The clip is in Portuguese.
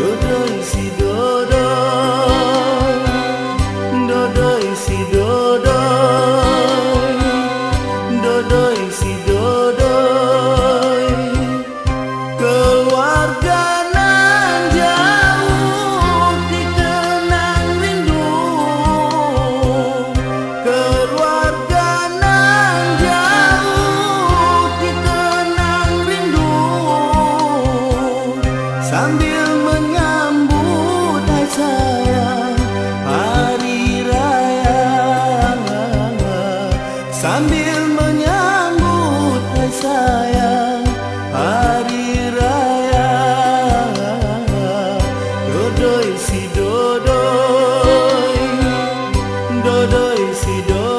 sambil see do